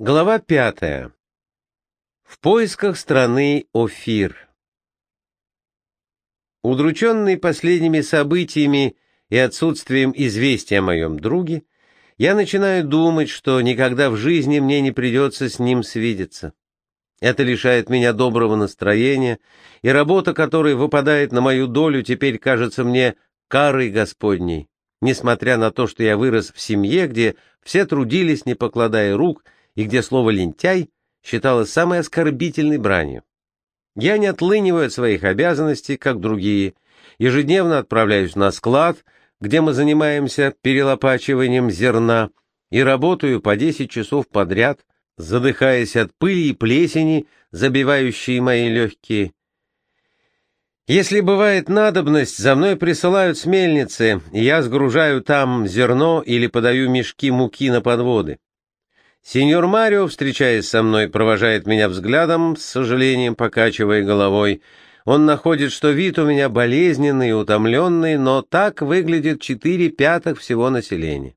Глава пятая. В поисках страны Офир. Удрученный последними событиями и отсутствием известия о моем друге, я начинаю думать, что никогда в жизни мне не придется с ним свидеться. Это лишает меня доброго настроения, и работа, которая выпадает на мою долю, теперь кажется мне карой Господней, несмотря на то, что я вырос в семье, где все трудились, не покладая рук, и где слово «лентяй» считалось самой оскорбительной бранью. Я не отлыниваю от своих обязанностей, как другие, ежедневно отправляюсь на склад, где мы занимаемся перелопачиванием зерна, и работаю по 10 часов подряд, задыхаясь от пыли и плесени, забивающей мои легкие. Если бывает надобность, за мной присылают с мельницы, и я сгружаю там зерно или подаю мешки муки на подводы. Сеньор Марио, встречаясь со мной, провожает меня взглядом, с сожалением покачивая головой. Он находит, что вид у меня болезненный и утомленный, но так выглядит четыре пятых всего населения.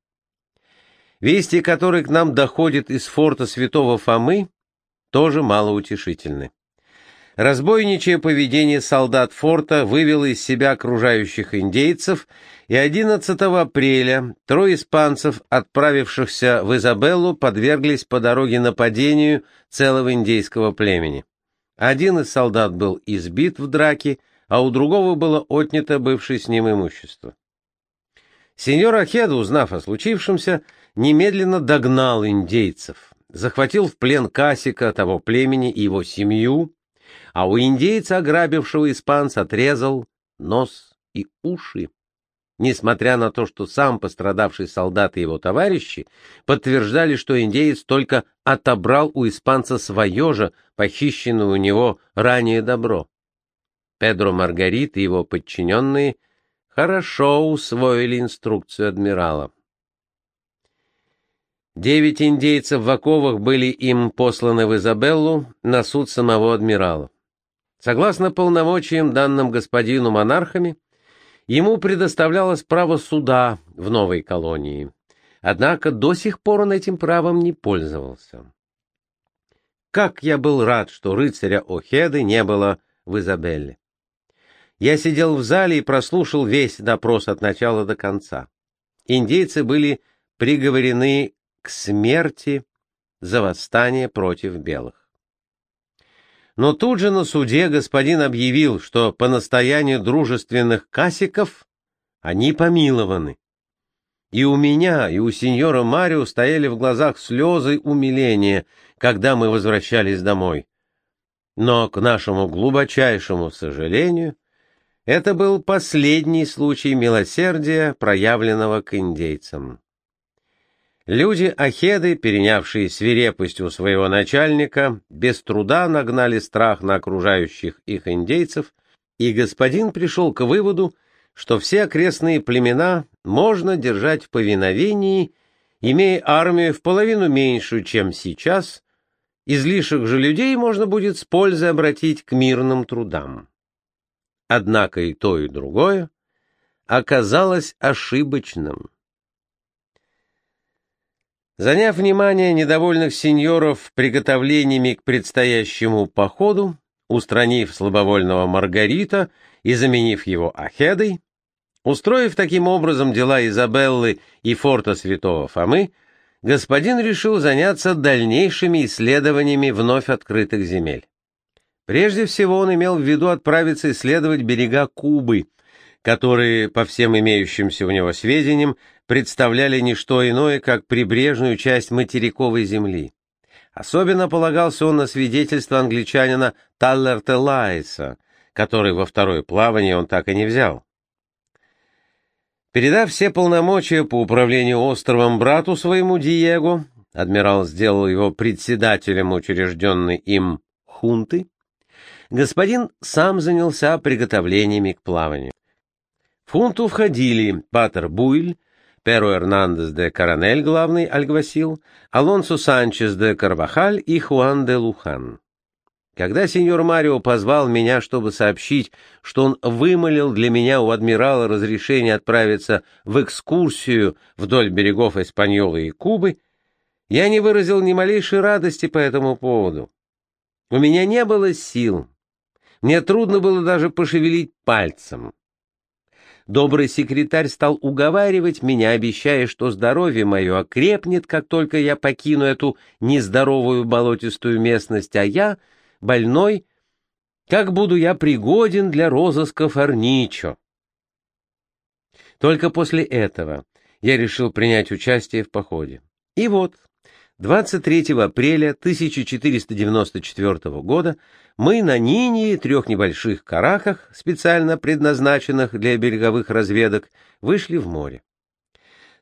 Вести, которые к нам доходят из форта святого Фомы, тоже малоутешительны. Разбойничье поведение солдат форта вывело из себя окружающих индейцев, и 11 апреля трое испанцев, отправившихся в Изабеллу, подверглись по дороге нападению целого индейского племени. Один из солдат был избит в драке, а у другого было отнято бывшее с ним имущество. Сеньор Ахеда, узнав о случившемся, немедленно догнал индейцев, захватил в плен Касика того племени и его семью, а у индейца, ограбившего испанца, отрезал нос и уши. Несмотря на то, что сам пострадавший солдат и его товарищи подтверждали, что индеец только отобрал у испанца свое же, похищенное у него ранее добро. Педро Маргарит и его подчиненные хорошо усвоили инструкцию адмирала. Девять индейцев в оковах были им посланы в Изабеллу на суд самого адмирала. Согласно полномочиям, данным господину монархами, ему предоставлялось право суда в новой колонии. Однако до сих пор он этим правом не пользовался. Как я был рад, что рыцаря Охеды не было в Изабелле. Я сидел в зале и прослушал весь допрос от начала до конца. Индейцы были приговорены к смерти за восстание против белых. Но тут же на суде господин объявил, что по настоянию дружественных касиков они помилованы. И у меня, и у сеньора Марио стояли в глазах слезы умиления, когда мы возвращались домой. Но, к нашему глубочайшему сожалению, это был последний случай милосердия, проявленного к индейцам. Люди Ахеды, перенявшие свирепость у своего начальника, без труда нагнали страх на окружающих их индейцев, и господин пришел к выводу, что все окрестные племена можно держать в повиновении, имея армию в половину меньшую, чем сейчас, излишек же людей можно будет с пользой обратить к мирным трудам. Однако и то, и другое оказалось ошибочным. Заняв внимание недовольных сеньоров приготовлениями к предстоящему походу, устранив слабовольного Маргарита и заменив его Ахедой, устроив таким образом дела Изабеллы и форта святого Фомы, господин решил заняться дальнейшими исследованиями вновь открытых земель. Прежде всего он имел в виду отправиться исследовать берега Кубы, которые, по всем имеющимся у него сведениям, представляли не что иное, как прибрежную часть материковой земли. Особенно полагался он на свидетельство англичанина Таллерта Лайса, который во второе плавание он так и не взял. Передав все полномочия по управлению островом брату своему Диего, адмирал сделал его председателем учрежденной им хунты, господин сам занялся приготовлениями к плаванию. В хунту входили Патер Буйль, Перо Эрнандес де Коронель, главный альгвасил, Алонсо Санчес де Карвахаль и Хуан де Лухан. Когда сеньор Марио позвал меня, чтобы сообщить, что он вымолил для меня у адмирала разрешение отправиться в экскурсию вдоль берегов Испаньолы и Кубы, Я не выразил ни малейшей радости по этому поводу. У меня не было сил. Мне трудно было даже пошевелить пальцем. Добрый секретарь стал уговаривать меня, обещая, что здоровье мое окрепнет, как только я покину эту нездоровую болотистую местность, а я, больной, как буду я пригоден для розыска Форничо. Только после этого я решил принять участие в походе. И вот, 23 апреля 1494 года мы на Нинии трех небольших караках, специально предназначенных для береговых разведок, вышли в море.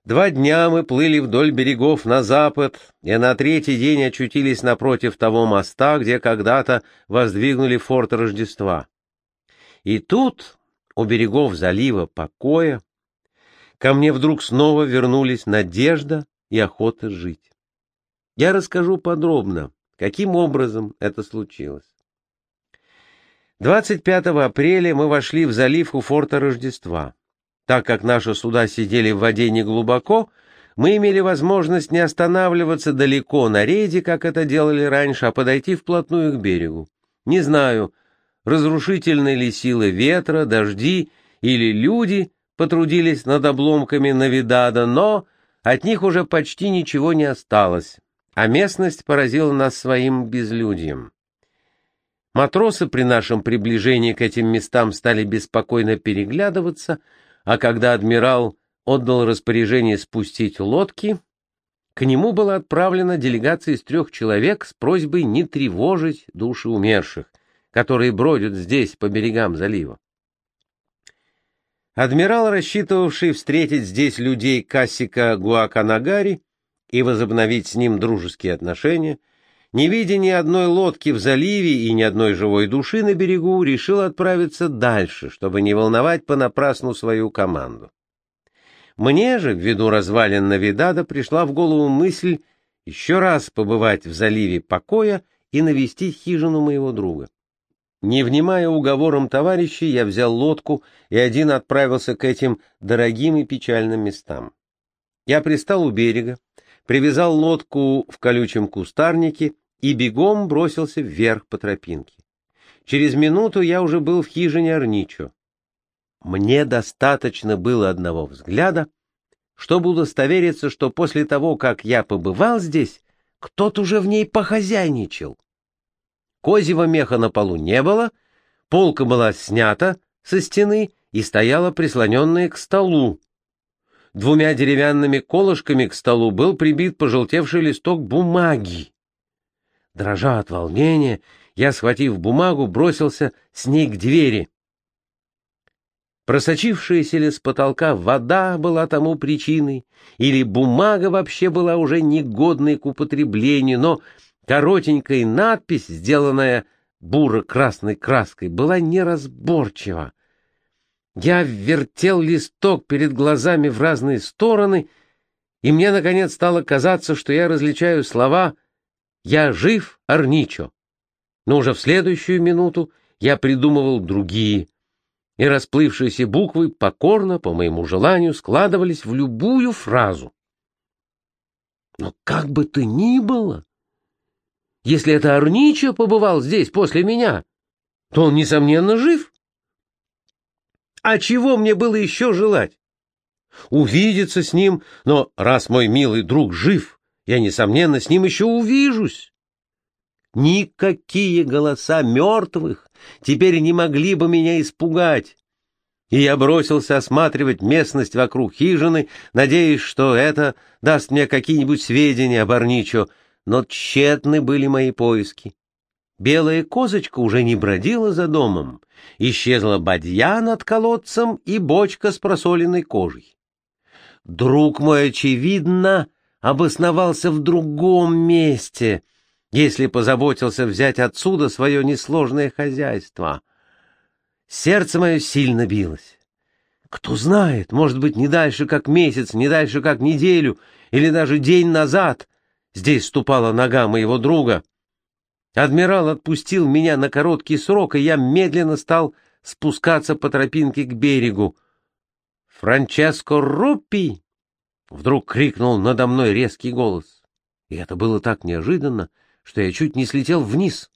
Два дня мы плыли вдоль берегов на запад, и на третий день очутились напротив того моста, где когда-то воздвигнули форт Рождества. И тут, у берегов залива Покоя, ко мне вдруг снова вернулись надежда и охота жить. Я расскажу подробно, каким образом это случилось. 25 апреля мы вошли в залив у форта Рождества. Так как наши суда сидели в воде неглубоко, мы имели возможность не останавливаться далеко на рейде, как это делали раньше, а подойти вплотную к берегу. Не знаю, разрушительны ли силы ветра, дожди или люди потрудились над обломками Навидада, но от них уже почти ничего не осталось, а местность поразила нас своим безлюдьем. Матросы при нашем приближении к этим местам стали беспокойно переглядываться, а когда адмирал отдал распоряжение спустить лодки, к нему была отправлена делегация из трех человек с просьбой не тревожить души умерших, которые бродят здесь по берегам залива. Адмирал, рассчитывавший встретить здесь людей Кассика Гуаканагари и возобновить с ним дружеские отношения, не видя ни одной лодки в заливе и ни одной живой души на берегу, решил отправиться дальше, чтобы не волновать понапрасну свою команду. Мне же, ввиду развалин Навидада, пришла в голову мысль еще раз побывать в заливе покоя и навестить хижину моего друга. Не внимая уговорам товарищей, я взял лодку и один отправился к этим дорогим и печальным местам. Я пристал у берега, привязал лодку в колючем кустарнике и бегом бросился вверх по тропинке. Через минуту я уже был в хижине Арничо. Мне достаточно было одного взгляда, чтобы удостовериться, что после того, как я побывал здесь, кто-то уже в ней похозяйничал. Козьего меха на полу не было, полка была снята со стены и стояла прислоненная к столу. Двумя деревянными колышками к столу был прибит пожелтевший листок бумаги. Дрожа от волнения, я, схватив бумагу, бросился с ней к двери. Просочившаяся ли с потолка вода была тому причиной, или бумага вообще была уже негодной к употреблению, но коротенькая надпись, сделанная буро-красной краской, была неразборчива. Я вертел листок перед глазами в разные стороны, и мне, наконец, стало казаться, что я различаю слова «Я жив, Арничо». Но уже в следующую минуту я придумывал другие, и расплывшиеся буквы покорно, по моему желанию, складывались в любую фразу. Но как бы то ни было, если это Арничо побывал здесь после меня, то он, несомненно, жив. А чего мне было еще желать? Увидеться с ним, но раз мой милый друг жив, я, несомненно, с ним еще увижусь. Никакие голоса мертвых теперь не могли бы меня испугать. И я бросился осматривать местность вокруг хижины, надеясь, что это даст мне какие-нибудь сведения об Арничо, но тщетны были мои поиски. Белая козочка уже не бродила за домом, исчезла бадья над колодцем и бочка с просоленной кожей. Друг мой, очевидно, обосновался в другом месте, если позаботился взять отсюда свое несложное хозяйство. Сердце мое сильно билось. Кто знает, может быть, не дальше, как месяц, не дальше, как неделю, или даже день назад здесь ступала нога моего друга. Адмирал отпустил меня на короткий срок, и я медленно стал спускаться по тропинке к берегу. Франческо Руппи Вдруг крикнул надо мной резкий голос. И это было так неожиданно, что я чуть не слетел вниз.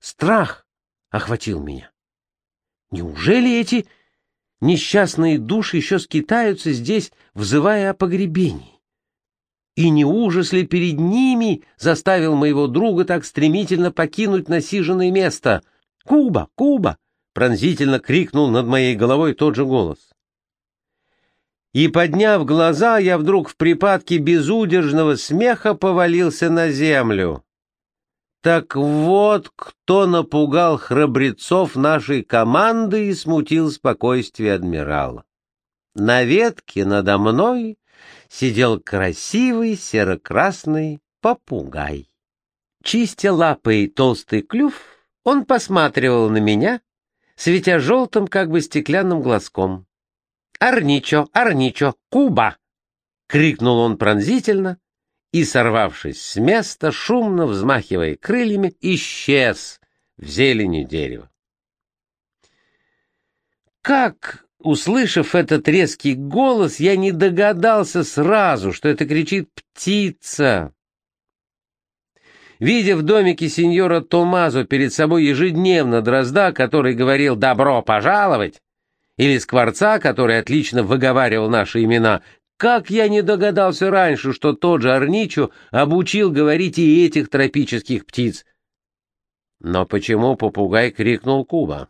Страх охватил меня. Неужели эти несчастные души еще скитаются здесь, взывая о погребении? И не ужас ли перед ними заставил моего друга так стремительно покинуть насиженное место? «Куба! Куба!» — пронзительно крикнул над моей головой тот же голос. И, подняв глаза, я вдруг в припадке безудержного смеха повалился на землю. Так вот, кто напугал храбрецов нашей команды и смутил спокойствие адмирала. На ветке надо мной сидел красивый серо-красный попугай. Чистя лапой толстый клюв, он посматривал на меня, светя желтым, как бы стеклянным глазком. «Арничо, Арничо, Куба!» — крикнул он пронзительно и, сорвавшись с места, шумно взмахивая крыльями, исчез в зелени дерева. Как, услышав этот резкий голос, я не догадался сразу, что это кричит птица. Видя в домике сеньора Томазо перед собой ежедневно дрозда, который говорил «добро пожаловать», или Скворца, который отлично выговаривал наши имена, как я не догадался раньше, что тот же Арничо обучил говорить и этих тропических птиц. Но почему попугай крикнул Куба?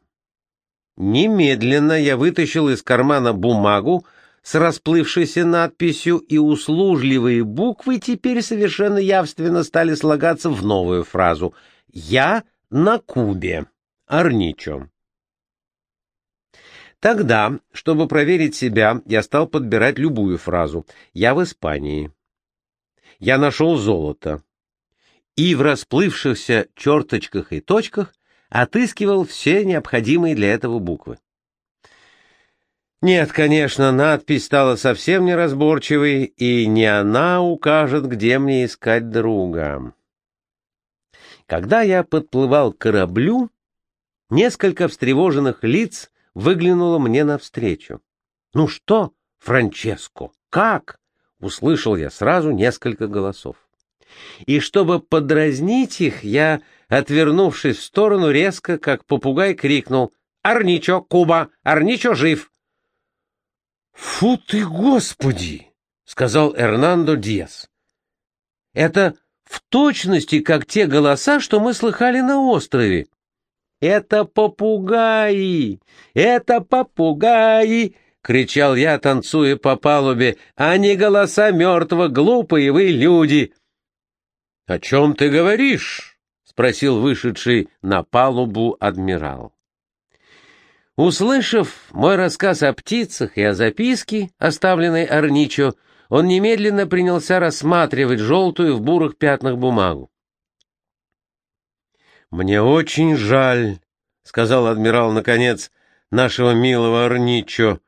Немедленно я вытащил из кармана бумагу с расплывшейся надписью, и услужливые буквы теперь совершенно явственно стали слагаться в новую фразу «Я на Кубе. Арничо». Тогда, чтобы проверить себя, я стал подбирать любую фразу. Я в Испании. Я нашел золото. И в расплывшихся черточках и точках отыскивал все необходимые для этого буквы. Нет, конечно, надпись стала совсем неразборчивой, и не она укажет, где мне искать друга. Когда я подплывал к кораблю, несколько встревоженных лиц выглянула мне навстречу. «Ну что, Франческо, как?» — услышал я сразу несколько голосов. И чтобы подразнить их, я, отвернувшись в сторону, резко, как попугай, крикнул «Арничо, Куба! Арничо жив!» «Фу ты, Господи!» — сказал Эрнандо Диас. «Это в точности, как те голоса, что мы слыхали на острове. «Это попугаи! Это попугаи!» — кричал я, танцуя по палубе, «а не голоса мертвого, глупые вы люди!» «О чем ты говоришь?» — спросил вышедший на палубу адмирал. Услышав мой рассказ о птицах и о записке, оставленной Арничо, он немедленно принялся рассматривать желтую в бурых пятнах бумагу. «Мне очень жаль», — сказал адмирал, наконец, нашего милого Арничо.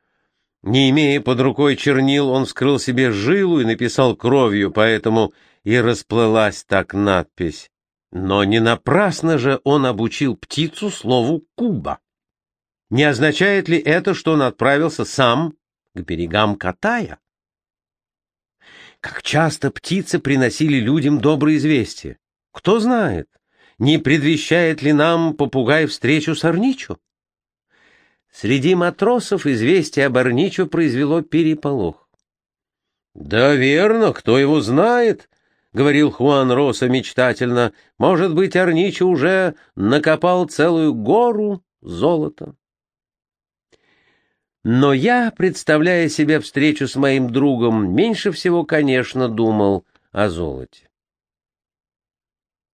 Не имея под рукой чернил, он вскрыл себе жилу и написал кровью, поэтому и расплылась так надпись. Но не напрасно же он обучил птицу слову «куба». Не означает ли это, что он отправился сам к берегам Катая? Как часто птицы приносили людям добрые известия? Кто знает, не предвещает ли нам попугай встречу с Арничо? Среди матросов известие об Арничо произвело переполох. — Да верно, кто его знает, — говорил Хуан Роса мечтательно. — Может быть, Арничо уже накопал целую гору золота. Но я, представляя себе встречу с моим другом, меньше всего, конечно, думал о золоте.